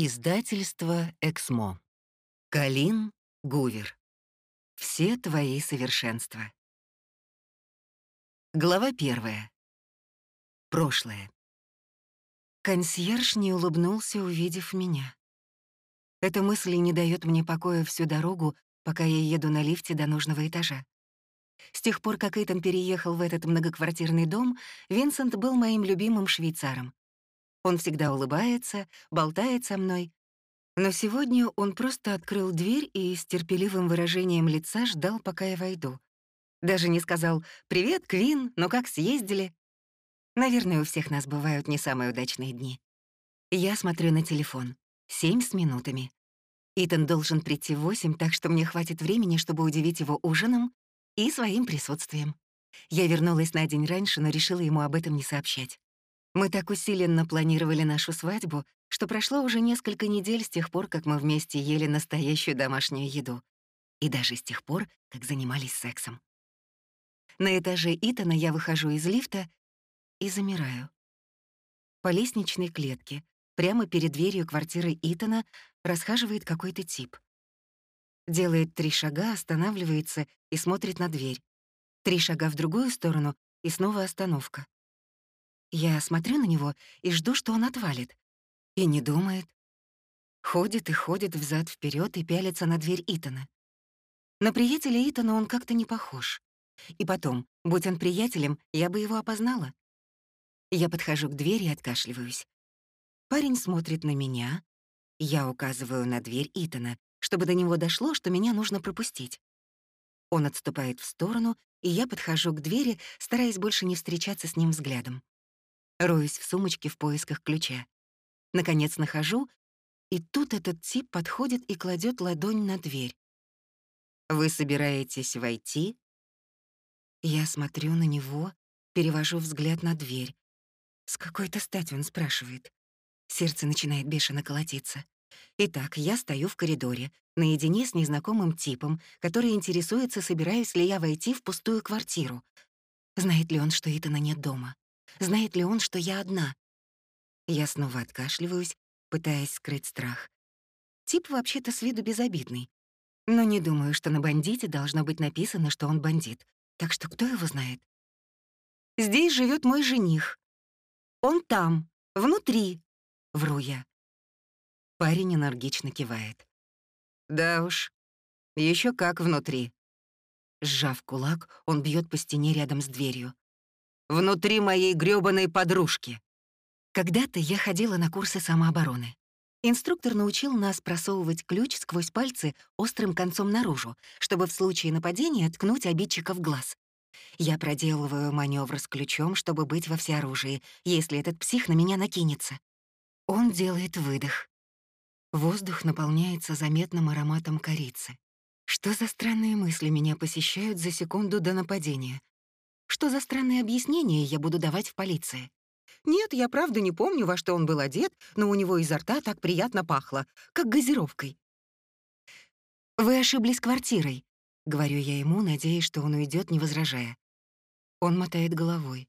Издательство «Эксмо». Калин Гувер. Все твои совершенства. Глава первая. Прошлое. Консьерж не улыбнулся, увидев меня. Эта мысль не дает мне покоя всю дорогу, пока я еду на лифте до нужного этажа. С тех пор, как Итан переехал в этот многоквартирный дом, Винсент был моим любимым швейцаром. Он всегда улыбается, болтает со мной. Но сегодня он просто открыл дверь и с терпеливым выражением лица ждал, пока я войду. Даже не сказал «Привет, Квин, ну как съездили?» Наверное, у всех нас бывают не самые удачные дни. Я смотрю на телефон. Семь с минутами. Итан должен прийти в восемь, так что мне хватит времени, чтобы удивить его ужином и своим присутствием. Я вернулась на день раньше, но решила ему об этом не сообщать. Мы так усиленно планировали нашу свадьбу, что прошло уже несколько недель с тех пор, как мы вместе ели настоящую домашнюю еду. И даже с тех пор, как занимались сексом. На этаже Итана я выхожу из лифта и замираю. По лестничной клетке, прямо перед дверью квартиры Итана, расхаживает какой-то тип. Делает три шага, останавливается и смотрит на дверь. Три шага в другую сторону, и снова остановка. Я смотрю на него и жду, что он отвалит. И не думает. Ходит и ходит взад вперед и пялится на дверь Итана. На приятеля Итана он как-то не похож. И потом, будь он приятелем, я бы его опознала. Я подхожу к двери и откашливаюсь. Парень смотрит на меня. Я указываю на дверь Итана, чтобы до него дошло, что меня нужно пропустить. Он отступает в сторону, и я подхожу к двери, стараясь больше не встречаться с ним взглядом. Роюсь в сумочке в поисках ключа. Наконец нахожу, и тут этот тип подходит и кладет ладонь на дверь. «Вы собираетесь войти?» Я смотрю на него, перевожу взгляд на дверь. С какой-то стати он спрашивает. Сердце начинает бешено колотиться. Итак, я стою в коридоре, наедине с незнакомым типом, который интересуется, собираюсь ли я войти в пустую квартиру. Знает ли он, что Итана нет дома? Знает ли он, что я одна? Я снова откашливаюсь, пытаясь скрыть страх. Тип вообще-то с виду безобидный. Но не думаю, что на бандите должно быть написано, что он бандит. Так что кто его знает? «Здесь живет мой жених. Он там, внутри», — вру я. Парень энергично кивает. «Да уж, еще как внутри». Сжав кулак, он бьет по стене рядом с дверью внутри моей грёбаной подружки. Когда-то я ходила на курсы самообороны. Инструктор научил нас просовывать ключ сквозь пальцы острым концом наружу, чтобы в случае нападения ткнуть обидчика в глаз. Я проделываю маневр с ключом, чтобы быть во всеоружии, если этот псих на меня накинется. Он делает выдох. Воздух наполняется заметным ароматом корицы. Что за странные мысли меня посещают за секунду до нападения? Что за странные объяснения я буду давать в полиции? Нет, я правда не помню, во что он был одет, но у него изо рта так приятно пахло, как газировкой. «Вы ошиблись квартирой», — говорю я ему, надеясь, что он уйдет, не возражая. Он мотает головой.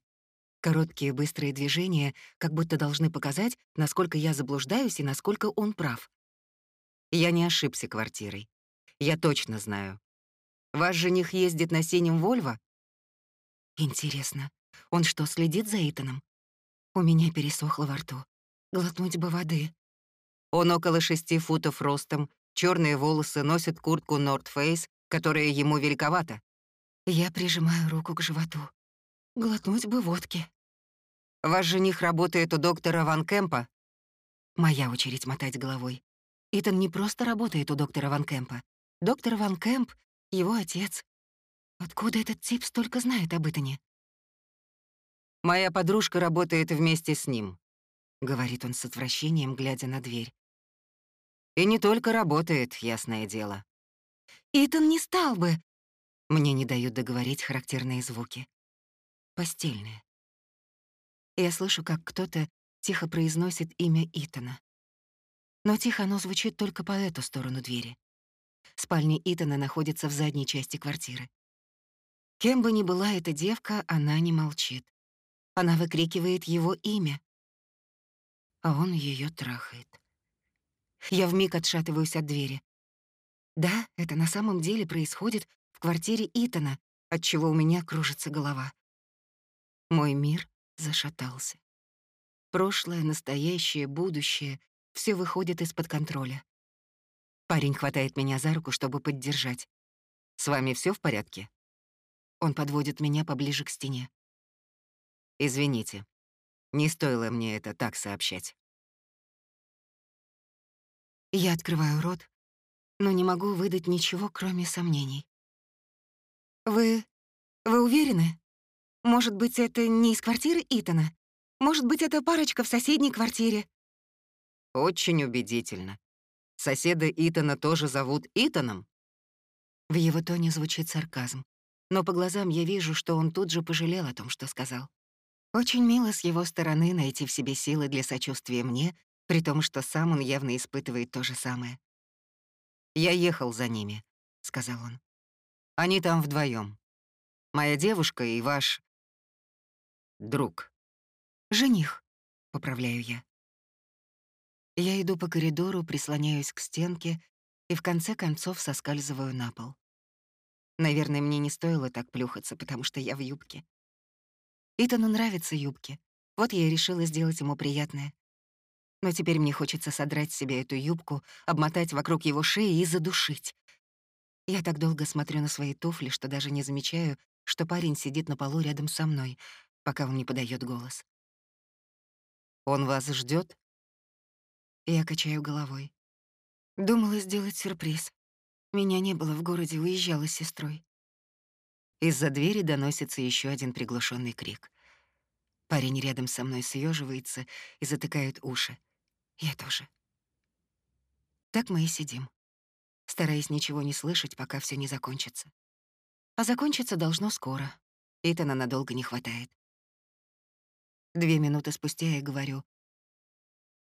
Короткие быстрые движения как будто должны показать, насколько я заблуждаюсь и насколько он прав. Я не ошибся квартирой. Я точно знаю. Ваш жених ездит на синем Вольво? Интересно, он что, следит за Итаном? У меня пересохло во рту. Глотнуть бы воды. Он около шести футов ростом, черные волосы, носит куртку North Face, которая ему великовата. Я прижимаю руку к животу. Глотнуть бы водки. Ваш жених работает у доктора Ван Кемпа? Моя очередь мотать головой. Итан не просто работает у доктора Ван Кемпа. Доктор Ван Кемп — его отец. Откуда этот тип столько знает об Итане? «Моя подружка работает вместе с ним», — говорит он с отвращением, глядя на дверь. «И не только работает, ясное дело». «Итан не стал бы...» Мне не дают договорить характерные звуки. Постельные. Я слышу, как кто-то тихо произносит имя Итана. Но тихо оно звучит только по эту сторону двери. Спальня Итана находится в задней части квартиры. Кем бы ни была эта девка, она не молчит. Она выкрикивает его имя, а он ее трахает. Я вмиг отшатываюсь от двери. Да, это на самом деле происходит в квартире Итана, от чего у меня кружится голова. Мой мир зашатался. Прошлое, настоящее, будущее — все выходит из-под контроля. Парень хватает меня за руку, чтобы поддержать. «С вами все в порядке?» Он подводит меня поближе к стене. «Извините, не стоило мне это так сообщать». Я открываю рот, но не могу выдать ничего, кроме сомнений. «Вы... вы уверены? Может быть, это не из квартиры Итана? Может быть, это парочка в соседней квартире?» «Очень убедительно. Соседа Итана тоже зовут Итаном?» В его тоне звучит сарказм, но по глазам я вижу, что он тут же пожалел о том, что сказал. Очень мило с его стороны найти в себе силы для сочувствия мне, при том, что сам он явно испытывает то же самое. «Я ехал за ними», — сказал он. «Они там вдвоем. Моя девушка и ваш... друг». «Жених», — поправляю я. Я иду по коридору, прислоняюсь к стенке и в конце концов соскальзываю на пол. Наверное, мне не стоило так плюхаться, потому что я в юбке. Итану нравятся юбки. Вот я и решила сделать ему приятное. Но теперь мне хочется содрать с себя эту юбку, обмотать вокруг его шеи и задушить. Я так долго смотрю на свои туфли, что даже не замечаю, что парень сидит на полу рядом со мной, пока он не подает голос. «Он вас ждет? Я качаю головой. Думала сделать сюрприз. Меня не было в городе, уезжала с сестрой. Из-за двери доносится еще один приглушенный крик. Парень рядом со мной съеживается и затыкает уши. Я тоже. Так мы и сидим, стараясь ничего не слышать, пока все не закончится. А закончиться должно скоро. Итана надолго не хватает. Две минуты спустя я говорю.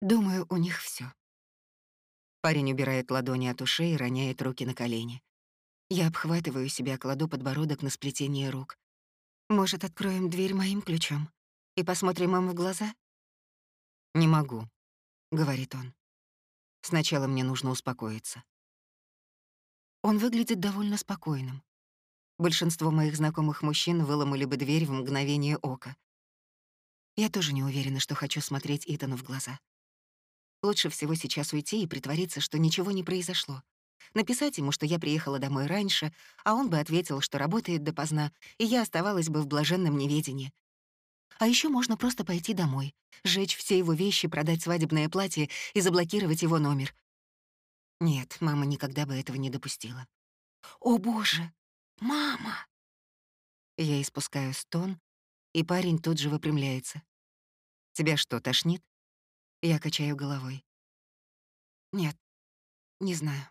Думаю, у них все. Парень убирает ладони от ушей и роняет руки на колени. Я обхватываю себя, кладу подбородок на сплетение рук. Может, откроем дверь моим ключом и посмотрим им в глаза? «Не могу», — говорит он. «Сначала мне нужно успокоиться». Он выглядит довольно спокойным. Большинство моих знакомых мужчин выломали бы дверь в мгновение ока. Я тоже не уверена, что хочу смотреть Итану в глаза. Лучше всего сейчас уйти и притвориться, что ничего не произошло. Написать ему, что я приехала домой раньше, а он бы ответил, что работает допоздна, и я оставалась бы в блаженном неведении. А еще можно просто пойти домой, сжечь все его вещи, продать свадебное платье и заблокировать его номер. Нет, мама никогда бы этого не допустила. «О, боже! Мама!» Я испускаю стон, и парень тут же выпрямляется. «Тебя что, тошнит?» Я качаю головой. «Нет, не знаю».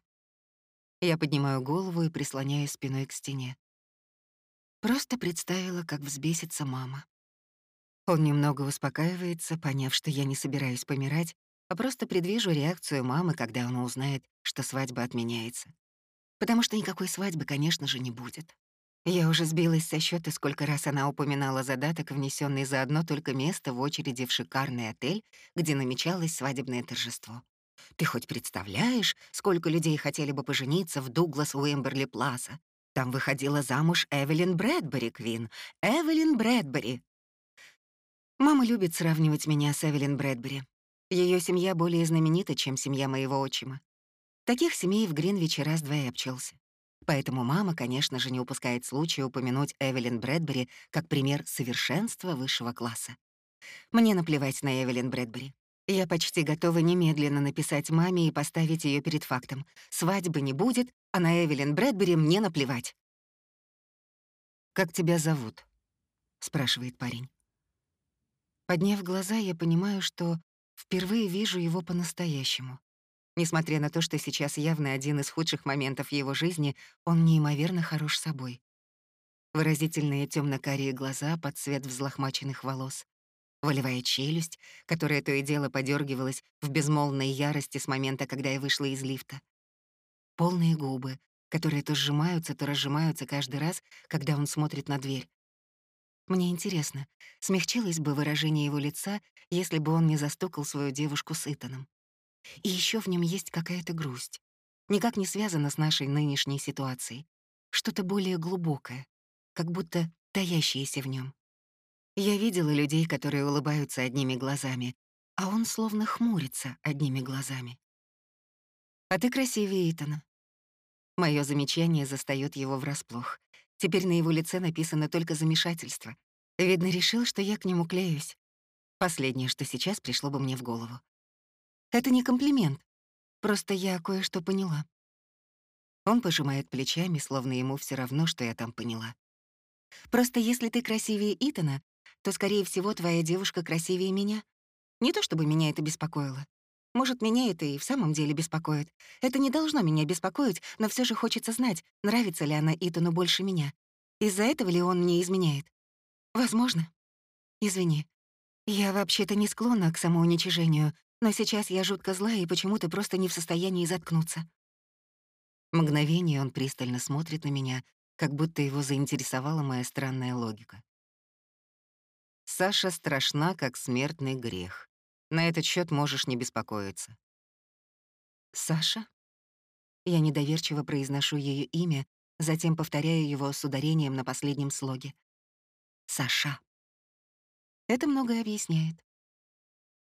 Я поднимаю голову и прислоняюсь спиной к стене. Просто представила, как взбесится мама. Он немного успокаивается, поняв, что я не собираюсь помирать, а просто предвижу реакцию мамы, когда она узнает, что свадьба отменяется. Потому что никакой свадьбы, конечно же, не будет. Я уже сбилась со счета, сколько раз она упоминала задаток, внесенный за одно только место в очереди в шикарный отель, где намечалось свадебное торжество. Ты хоть представляешь, сколько людей хотели бы пожениться в Дуглас Уимберли Плаза? Там выходила замуж Эвелин Брэдбери, Квин. Эвелин Брэдбери. Мама любит сравнивать меня с Эвелин Брэдбери. Ее семья более знаменита, чем семья моего отчима. Таких семей в Гринвиче раз-два и обчелся. Поэтому мама, конечно же, не упускает случая упомянуть Эвелин Брэдбери как пример совершенства высшего класса. Мне наплевать на Эвелин Брэдбери. Я почти готова немедленно написать маме и поставить ее перед фактом. Свадьбы не будет, а на Эвелин Брэдбери мне наплевать. «Как тебя зовут?» — спрашивает парень. Подняв глаза, я понимаю, что впервые вижу его по-настоящему. Несмотря на то, что сейчас явно один из худших моментов его жизни, он неимоверно хорош собой. Выразительные темно-карие глаза под цвет взлохмаченных волос. Волевая челюсть, которая то и дело подергивалась в безмолвной ярости с момента, когда я вышла из лифта. Полные губы, которые то сжимаются, то разжимаются каждый раз, когда он смотрит на дверь. Мне интересно, смягчилось бы выражение его лица, если бы он не застукал свою девушку с Итаном. И еще в нем есть какая-то грусть. Никак не связана с нашей нынешней ситуацией. Что-то более глубокое, как будто таящееся в нем. Я видела людей, которые улыбаются одними глазами, а он словно хмурится одними глазами. «А ты красивее Итана». Моё замечание застаёт его врасплох. Теперь на его лице написано только замешательство. Видно, решил, что я к нему клеюсь. Последнее, что сейчас пришло бы мне в голову. Это не комплимент. Просто я кое-что поняла. Он пожимает плечами, словно ему все равно, что я там поняла. Просто если ты красивее Итана, то, скорее всего, твоя девушка красивее меня. Не то чтобы меня это беспокоило. Может, меня это и в самом деле беспокоит. Это не должно меня беспокоить, но все же хочется знать, нравится ли она Итану больше меня. Из-за этого ли он мне изменяет? Возможно. Извини. Я вообще-то не склонна к самоуничижению, но сейчас я жутко злая и почему-то просто не в состоянии заткнуться. Мгновение он пристально смотрит на меня, как будто его заинтересовала моя странная логика. Саша страшна, как смертный грех. На этот счет можешь не беспокоиться. Саша? Я недоверчиво произношу ее имя, затем повторяю его с ударением на последнем слоге. Саша. Это многое объясняет.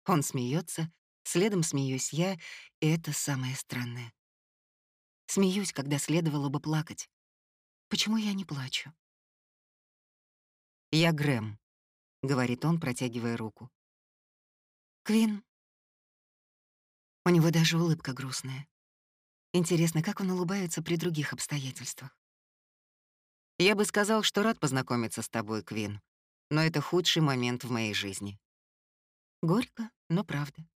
Он смеется, следом смеюсь я, и это самое странное. Смеюсь, когда следовало бы плакать. Почему я не плачу? «Я Грэм», — говорит он, протягивая руку. «Квин». У него даже улыбка грустная. Интересно, как он улыбается при других обстоятельствах. «Я бы сказал, что рад познакомиться с тобой, Квин, но это худший момент в моей жизни». Горько, но правда.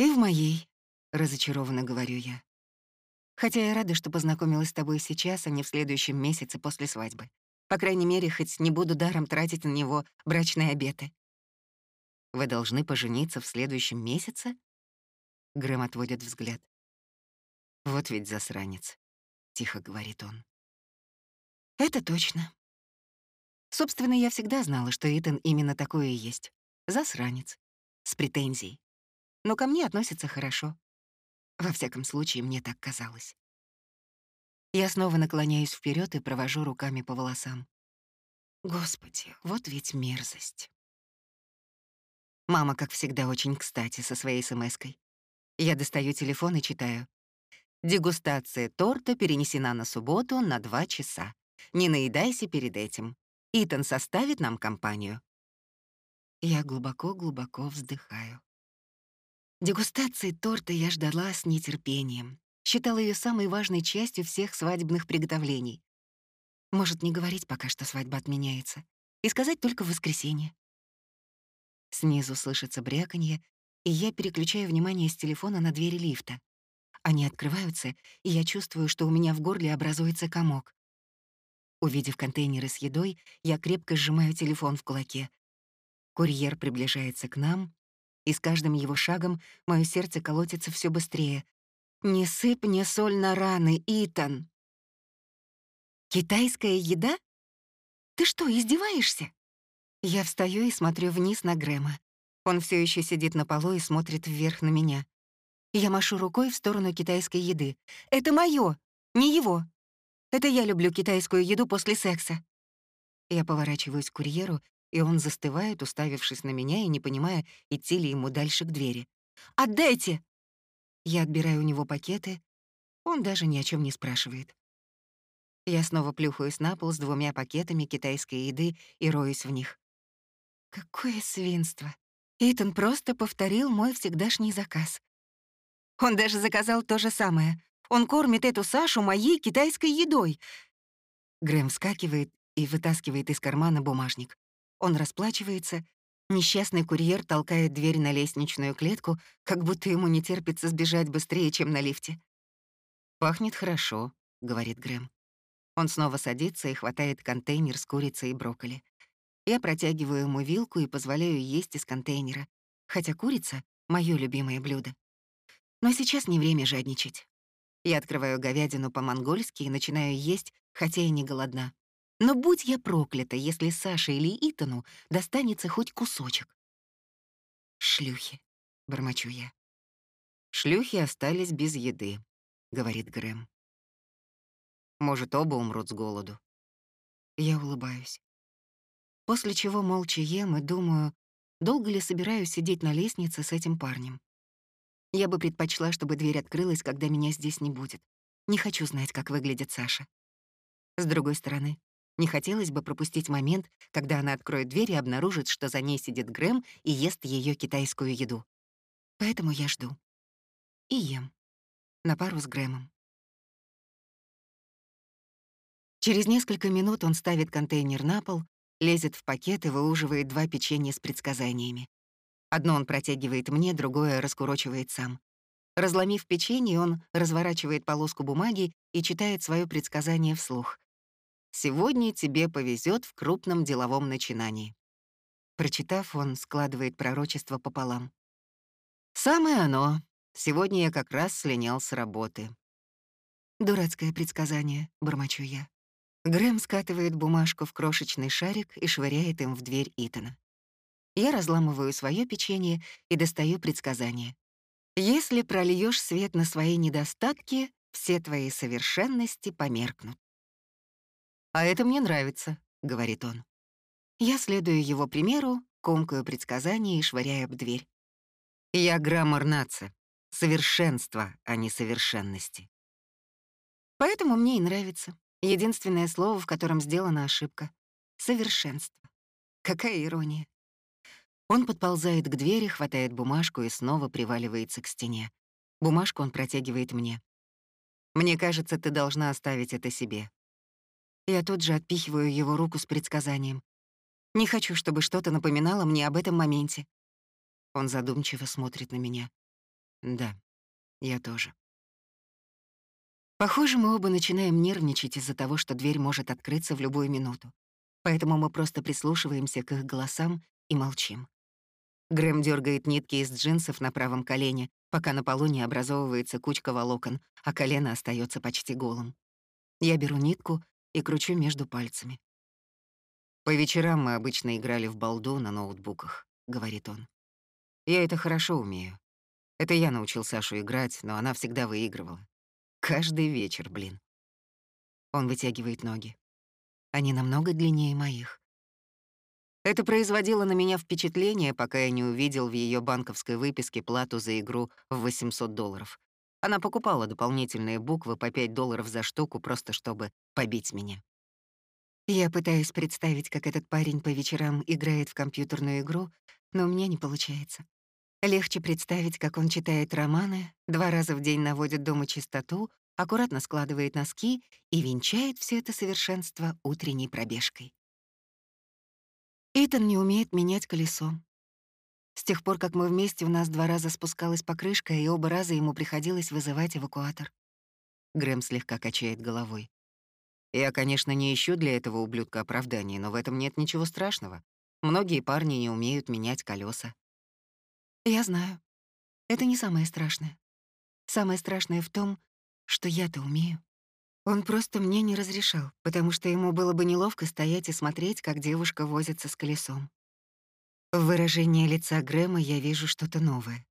«И в моей», — разочарованно говорю я. «Хотя я рада, что познакомилась с тобой сейчас, а не в следующем месяце после свадьбы. По крайней мере, хоть не буду даром тратить на него брачные обеты. Вы должны пожениться в следующем месяце? Грэм отводит взгляд. Вот ведь засранец, тихо говорит он. Это точно. Собственно, я всегда знала, что Итан именно такое и есть. Засранец. С претензией. Но ко мне относится хорошо. Во всяком случае, мне так казалось. Я снова наклоняюсь вперед и провожу руками по волосам. Господи, вот ведь мерзость. Мама, как всегда, очень кстати со своей смс-кой. Я достаю телефон и читаю. Дегустация торта перенесена на субботу на два часа. Не наедайся перед этим. Итан составит нам компанию. Я глубоко-глубоко вздыхаю. Дегустации торта я ждала с нетерпением считал ее самой важной частью всех свадебных приготовлений. Может, не говорить пока, что свадьба отменяется, и сказать только в воскресенье. Снизу слышится бряканье, и я переключаю внимание с телефона на двери лифта. Они открываются, и я чувствую, что у меня в горле образуется комок. Увидев контейнеры с едой, я крепко сжимаю телефон в кулаке. Курьер приближается к нам, и с каждым его шагом мое сердце колотится все быстрее, «Не сыпь мне соль на раны, Итан!» «Китайская еда? Ты что, издеваешься?» Я встаю и смотрю вниз на Грэма. Он все еще сидит на полу и смотрит вверх на меня. Я машу рукой в сторону китайской еды. «Это моё, не его. Это я люблю китайскую еду после секса». Я поворачиваюсь к курьеру, и он застывает, уставившись на меня и не понимая, идти ли ему дальше к двери. «Отдайте!» Я отбираю у него пакеты, он даже ни о чем не спрашивает. Я снова плюхаюсь на пол с двумя пакетами китайской еды и роюсь в них. Какое свинство. Итан просто повторил мой всегдашний заказ. Он даже заказал то же самое. Он кормит эту Сашу моей китайской едой. Грэм вскакивает и вытаскивает из кармана бумажник. Он расплачивается Несчастный курьер толкает дверь на лестничную клетку, как будто ему не терпится сбежать быстрее, чем на лифте. «Пахнет хорошо», — говорит Грэм. Он снова садится и хватает контейнер с курицей и брокколи. Я протягиваю ему вилку и позволяю есть из контейнера, хотя курица — моё любимое блюдо. Но сейчас не время жадничать. Я открываю говядину по-монгольски и начинаю есть, хотя и не голодна. Но будь я проклята, если Саше или Итану достанется хоть кусочек. «Шлюхи», — бормочу я. Шлюхи остались без еды, говорит Грэм. Может, оба умрут с голоду. Я улыбаюсь. После чего молча ем и думаю, долго ли собираюсь сидеть на лестнице с этим парнем. Я бы предпочла, чтобы дверь открылась, когда меня здесь не будет. Не хочу знать, как выглядит Саша. С другой стороны, не хотелось бы пропустить момент, когда она откроет дверь и обнаружит, что за ней сидит Грэм и ест ее китайскую еду. Поэтому я жду. И ем. На пару с Грэмом. Через несколько минут он ставит контейнер на пол, лезет в пакет и выуживает два печенья с предсказаниями. Одно он протягивает мне, другое раскурочивает сам. Разломив печенье, он разворачивает полоску бумаги и читает свое предсказание вслух. «Сегодня тебе повезет в крупном деловом начинании». Прочитав, он складывает пророчество пополам. «Самое оно. Сегодня я как раз слинял с работы». «Дурацкое предсказание», — бормочу я. Грэм скатывает бумажку в крошечный шарик и швыряет им в дверь Итана. Я разламываю свое печенье и достаю предсказание. Если прольешь свет на свои недостатки, все твои совершенности померкнут. «А это мне нравится», — говорит он. Я следую его примеру, комкаю предсказание и швыряю об дверь. Я граммар наца. Совершенство, а не совершенности. Поэтому мне и нравится. Единственное слово, в котором сделана ошибка — совершенство. Какая ирония. Он подползает к двери, хватает бумажку и снова приваливается к стене. Бумажку он протягивает мне. «Мне кажется, ты должна оставить это себе». Я тут же отпихиваю его руку с предсказанием. Не хочу, чтобы что-то напоминало мне об этом моменте. Он задумчиво смотрит на меня. Да, я тоже. Похоже, мы оба начинаем нервничать из-за того, что дверь может открыться в любую минуту. Поэтому мы просто прислушиваемся к их голосам и молчим. Грэм дергает нитки из джинсов на правом колене, пока на полу не образовывается кучка волокон, а колено остается почти голым. Я беру нитку и кручу между пальцами. «По вечерам мы обычно играли в балду на ноутбуках», — говорит он. «Я это хорошо умею. Это я научил Сашу играть, но она всегда выигрывала. Каждый вечер, блин. Он вытягивает ноги. Они намного длиннее моих. Это производило на меня впечатление, пока я не увидел в ее банковской выписке плату за игру в 800 долларов. Она покупала дополнительные буквы по 5 долларов за штуку, просто чтобы побить меня. Я пытаюсь представить, как этот парень по вечерам играет в компьютерную игру, но у меня не получается. Легче представить, как он читает романы, два раза в день наводит дома чистоту, аккуратно складывает носки и венчает все это совершенство утренней пробежкой. Итан не умеет менять колесо. С тех пор, как мы вместе, у нас два раза спускалась покрышка, и оба раза ему приходилось вызывать эвакуатор. Грэм слегка качает головой. Я, конечно, не ищу для этого ублюдка оправданий, но в этом нет ничего страшного. Многие парни не умеют менять колеса. Я знаю. Это не самое страшное. Самое страшное в том, что я-то умею. Он просто мне не разрешал, потому что ему было бы неловко стоять и смотреть, как девушка возится с колесом. В выражении лица Грэма я вижу что-то новое.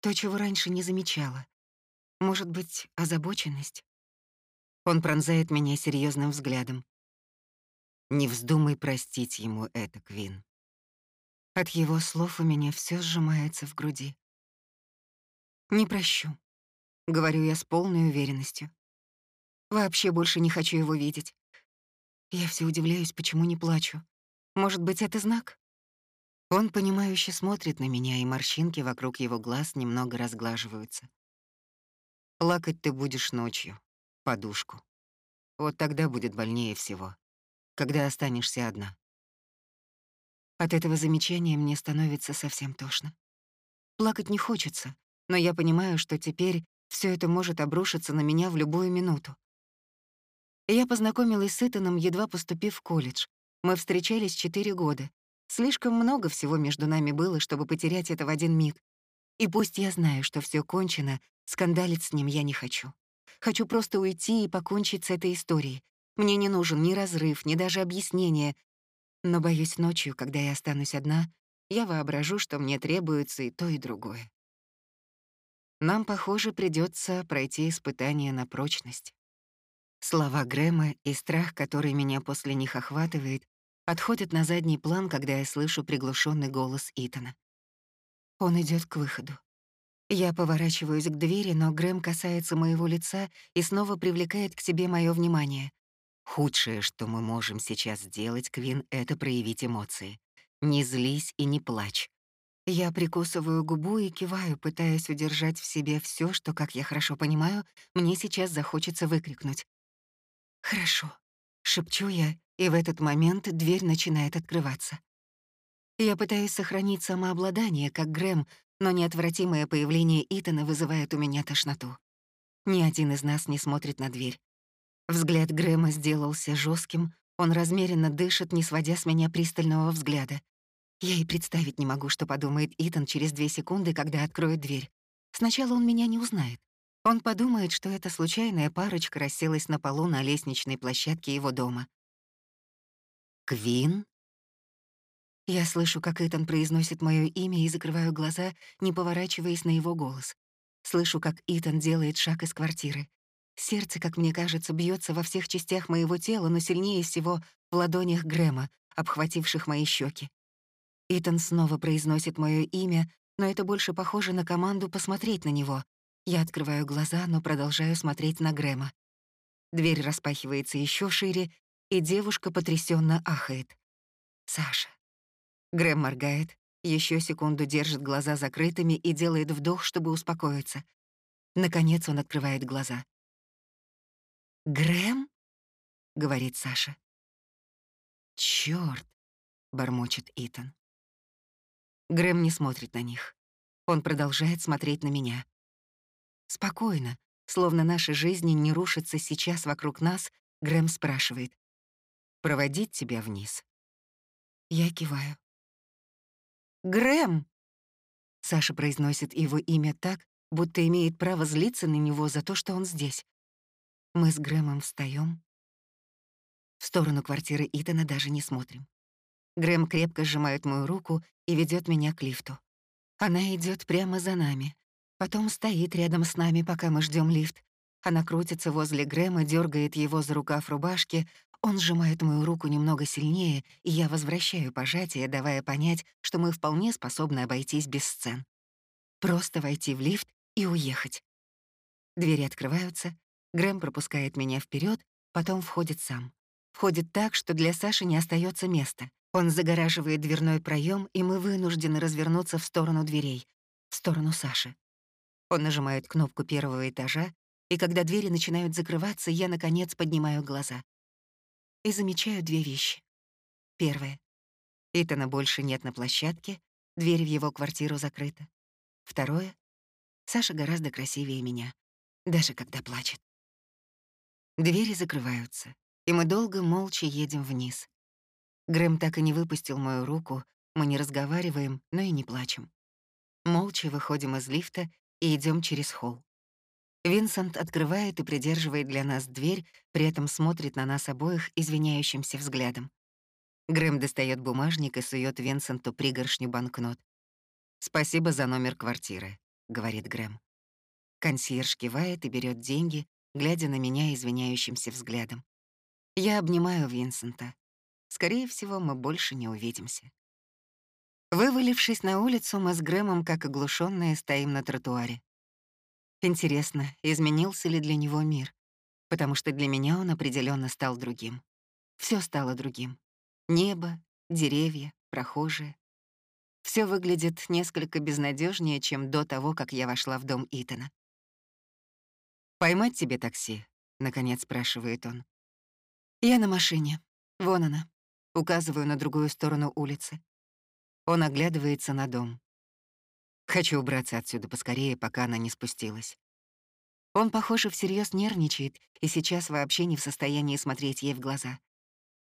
То, чего раньше не замечала. Может быть, озабоченность? Он пронзает меня серьезным взглядом. Не вздумай простить ему это, Квин. От его слов у меня все сжимается в груди. «Не прощу», — говорю я с полной уверенностью. Вообще больше не хочу его видеть. Я все удивляюсь, почему не плачу. Может быть, это знак? Он, понимающе смотрит на меня, и морщинки вокруг его глаз немного разглаживаются. Плакать ты будешь ночью, подушку. Вот тогда будет больнее всего, когда останешься одна. От этого замечания мне становится совсем тошно. Плакать не хочется, но я понимаю, что теперь все это может обрушиться на меня в любую минуту. Я познакомилась с Итаном, едва поступив в колледж. Мы встречались четыре года. Слишком много всего между нами было, чтобы потерять это в один миг. И пусть я знаю, что все кончено, скандалить с ним я не хочу. Хочу просто уйти и покончить с этой историей. Мне не нужен ни разрыв, ни даже объяснение, но, боюсь, ночью, когда я останусь одна, я воображу, что мне требуется и то, и другое. Нам, похоже, придется пройти испытание на прочность. Слова Грэма и страх, который меня после них охватывает, отходят на задний план, когда я слышу приглушенный голос Итана. Он идет к выходу. Я поворачиваюсь к двери, но Грэм касается моего лица и снова привлекает к себе мое внимание. Худшее, что мы можем сейчас сделать, Квин, это проявить эмоции. Не злись и не плачь. Я прикусываю губу и киваю, пытаясь удержать в себе все, что, как я хорошо понимаю, мне сейчас захочется выкрикнуть. «Хорошо», — шепчу я, и в этот момент дверь начинает открываться. Я пытаюсь сохранить самообладание, как Грэм, но неотвратимое появление Итана вызывает у меня тошноту. Ни один из нас не смотрит на дверь. Взгляд Грэма сделался жестким, он размеренно дышит, не сводя с меня пристального взгляда. Я и представить не могу, что подумает Итан через две секунды, когда откроет дверь. Сначала он меня не узнает. Он подумает, что эта случайная парочка расселась на полу на лестничной площадке его дома. «Квин?» Я слышу, как Итан произносит мое имя и закрываю глаза, не поворачиваясь на его голос. Слышу, как Итан делает шаг из квартиры. Сердце, как мне кажется, бьется во всех частях моего тела, но сильнее всего в ладонях Грэма, обхвативших мои щеки. Итан снова произносит мое имя, но это больше похоже на команду посмотреть на него. Я открываю глаза, но продолжаю смотреть на Грэма. Дверь распахивается еще шире, и девушка потрясенно ахает. «Саша». Грэм моргает, еще секунду держит глаза закрытыми и делает вдох, чтобы успокоиться. Наконец он открывает глаза. «Грэм?» — говорит Саша. «Чёрт!» — бормочет Итан. Грэм не смотрит на них. Он продолжает смотреть на меня. Спокойно, словно наши жизни не рушатся сейчас вокруг нас, Грэм спрашивает. «Проводить тебя вниз?» Я киваю. «Грэм!» Саша произносит его имя так, будто имеет право злиться на него за то, что он здесь. Мы с Грэмом встаем. В сторону квартиры Итана даже не смотрим. Грэм крепко сжимает мою руку и ведет меня к лифту. Она идет прямо за нами. Потом стоит рядом с нами, пока мы ждем лифт. Она крутится возле Грэма, дергает его за рукав рубашки, он сжимает мою руку немного сильнее, и я возвращаю пожатие, давая понять, что мы вполне способны обойтись без сцен. Просто войти в лифт и уехать. Двери открываются, Грэм пропускает меня вперед, потом входит сам. Входит так, что для Саши не остается места. Он загораживает дверной проем, и мы вынуждены развернуться в сторону дверей, в сторону Саши. Он нажимает кнопку первого этажа, и когда двери начинают закрываться, я, наконец, поднимаю глаза и замечаю две вещи. Первое. Итана больше нет на площадке, дверь в его квартиру закрыта. Второе. Саша гораздо красивее меня, даже когда плачет. Двери закрываются, и мы долго молча едем вниз. Грэм так и не выпустил мою руку, мы не разговариваем, но и не плачем. Молча выходим из лифта и идем через холл. Винсент открывает и придерживает для нас дверь, при этом смотрит на нас обоих извиняющимся взглядом. Грэм достает бумажник и сует Винсенту пригоршню банкнот. «Спасибо за номер квартиры», — говорит Грэм. Консьерж кивает и берет деньги, глядя на меня извиняющимся взглядом. Я обнимаю Винсента. Скорее всего, мы больше не увидимся. Вывалившись на улицу, мы с Грэмом, как оглушенные, стоим на тротуаре. Интересно, изменился ли для него мир? Потому что для меня он определенно стал другим. Все стало другим. Небо, деревья, прохожие. Все выглядит несколько безнадежнее, чем до того, как я вошла в дом Итана. «Поймать тебе такси?» — наконец спрашивает он. «Я на машине. Вон она». Указываю на другую сторону улицы. Он оглядывается на дом. Хочу убраться отсюда поскорее, пока она не спустилась. Он, похоже, всерьез нервничает и сейчас вообще не в состоянии смотреть ей в глаза.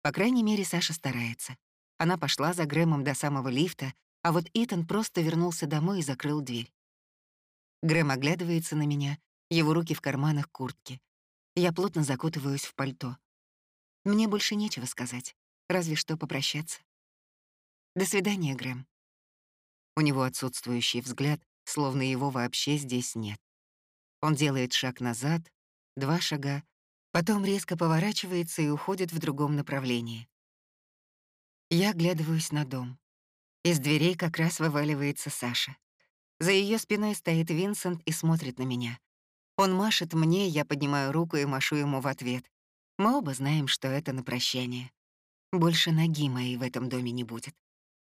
По крайней мере, Саша старается. Она пошла за Грэмом до самого лифта, а вот Итан просто вернулся домой и закрыл дверь. Грэм оглядывается на меня, его руки в карманах куртки. Я плотно закутываюсь в пальто. Мне больше нечего сказать, разве что попрощаться. До свидания, Грэм. У него отсутствующий взгляд, словно его вообще здесь нет. Он делает шаг назад, два шага, потом резко поворачивается и уходит в другом направлении. Я оглядываюсь на дом. Из дверей как раз вываливается Саша. За ее спиной стоит Винсент и смотрит на меня. Он машет мне, я поднимаю руку и машу ему в ответ. Мы оба знаем, что это на прощание. Больше ноги моей в этом доме не будет.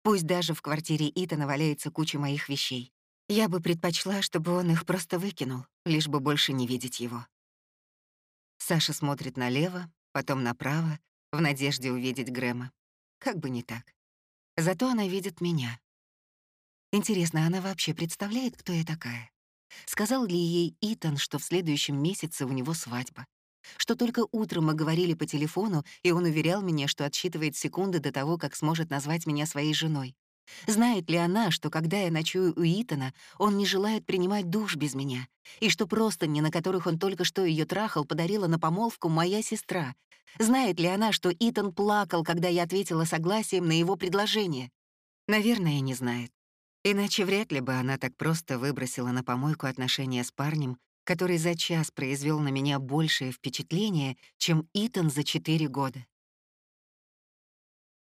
Пусть даже в квартире Итана валяется куча моих вещей. Я бы предпочла, чтобы он их просто выкинул, лишь бы больше не видеть его. Саша смотрит налево, потом направо, в надежде увидеть Грэма. Как бы не так. Зато она видит меня. Интересно, она вообще представляет, кто я такая? Сказал ли ей Итан, что в следующем месяце у него свадьба? Что только утром мы говорили по телефону, и он уверял меня, что отсчитывает секунды до того, как сможет назвать меня своей женой. Знает ли она, что когда я ночую у Итана, он не желает принимать душ без меня, и что простыни, на которых он только что ее трахал, подарила на помолвку моя сестра? Знает ли она, что Итан плакал, когда я ответила согласием на его предложение? Наверное, не знает. Иначе вряд ли бы она так просто выбросила на помойку отношения с парнем, который за час произвел на меня большее впечатление, чем Итан за четыре года.